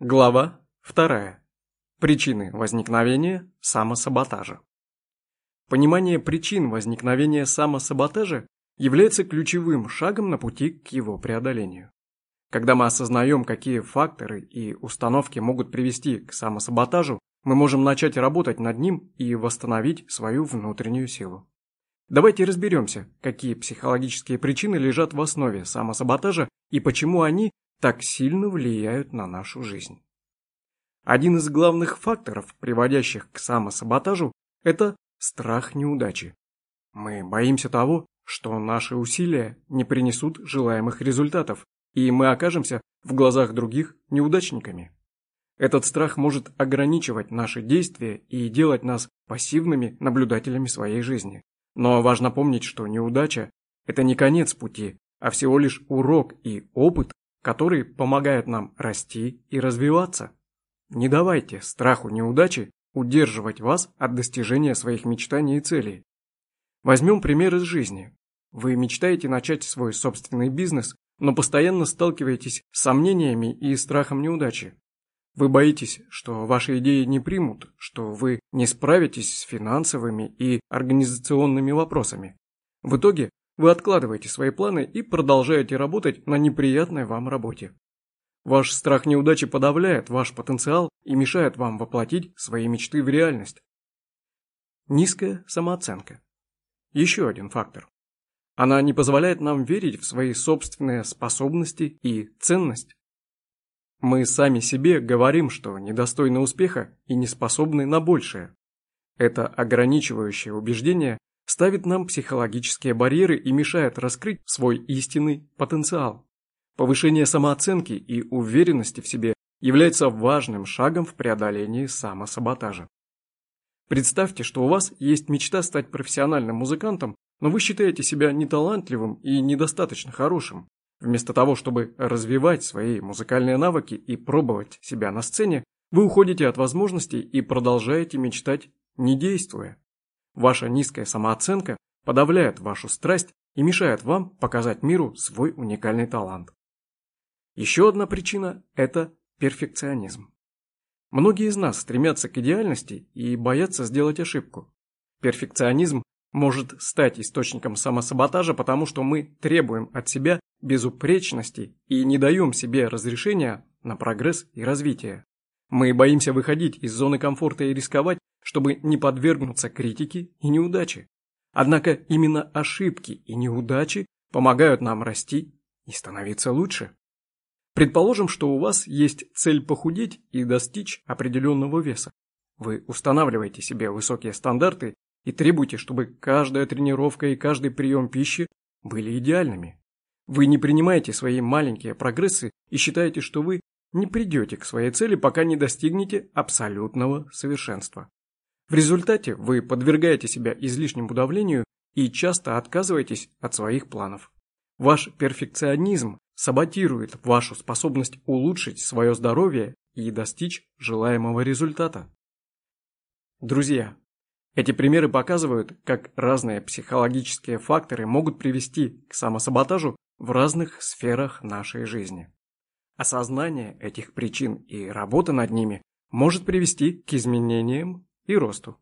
Глава 2. Причины возникновения самосаботажа. Понимание причин возникновения самосаботажа является ключевым шагом на пути к его преодолению. Когда мы осознаем, какие факторы и установки могут привести к самосаботажу, мы можем начать работать над ним и восстановить свою внутреннюю силу. Давайте разберемся, какие психологические причины лежат в основе самосаботажа и почему они так сильно влияют на нашу жизнь. Один из главных факторов, приводящих к самосаботажу, это страх неудачи. Мы боимся того, что наши усилия не принесут желаемых результатов, и мы окажемся в глазах других неудачниками. Этот страх может ограничивать наши действия и делать нас пассивными наблюдателями своей жизни. Но важно помнить, что неудача – это не конец пути, а всего лишь урок и опыт, который помогает нам расти и развиваться. Не давайте страху неудачи удерживать вас от достижения своих мечтаний и целей. Возьмем пример из жизни. Вы мечтаете начать свой собственный бизнес, но постоянно сталкиваетесь с сомнениями и страхом неудачи. Вы боитесь, что ваши идеи не примут, что вы не справитесь с финансовыми и организационными вопросами. В итоге вы откладываете свои планы и продолжаете работать на неприятной вам работе. Ваш страх неудачи подавляет ваш потенциал и мешает вам воплотить свои мечты в реальность. Низкая самооценка. Еще один фактор. Она не позволяет нам верить в свои собственные способности и ценность. Мы сами себе говорим, что недостойны успеха и не способны на большее. Это ограничивающее убеждение ставит нам психологические барьеры и мешает раскрыть свой истинный потенциал. Повышение самооценки и уверенности в себе является важным шагом в преодолении самосаботажа. Представьте, что у вас есть мечта стать профессиональным музыкантом, но вы считаете себя неталантливым и недостаточно хорошим. Вместо того, чтобы развивать свои музыкальные навыки и пробовать себя на сцене, вы уходите от возможностей и продолжаете мечтать, не действуя. Ваша низкая самооценка подавляет вашу страсть и мешает вам показать миру свой уникальный талант. Еще одна причина – это перфекционизм. Многие из нас стремятся к идеальности и боятся сделать ошибку. Перфекционизм может стать источником самосаботажа, потому что мы требуем от себя безупречности и не даем себе разрешения на прогресс и развитие. Мы боимся выходить из зоны комфорта и рисковать, чтобы не подвергнуться критике и неудаче. Однако именно ошибки и неудачи помогают нам расти и становиться лучше. Предположим, что у вас есть цель похудеть и достичь определенного веса. Вы устанавливаете себе высокие стандарты и требуете, чтобы каждая тренировка и каждый прием пищи были идеальными. Вы не принимаете свои маленькие прогрессы и считаете, что вы не придете к своей цели, пока не достигнете абсолютного совершенства. В результате вы подвергаете себя излишнему давлению и часто отказываетесь от своих планов. Ваш перфекционизм саботирует вашу способность улучшить свое здоровье и достичь желаемого результата. Друзья, эти примеры показывают, как разные психологические факторы могут привести к самосаботажу в разных сферах нашей жизни. Осознание этих причин и работа над ними может привести к изменениям и росту.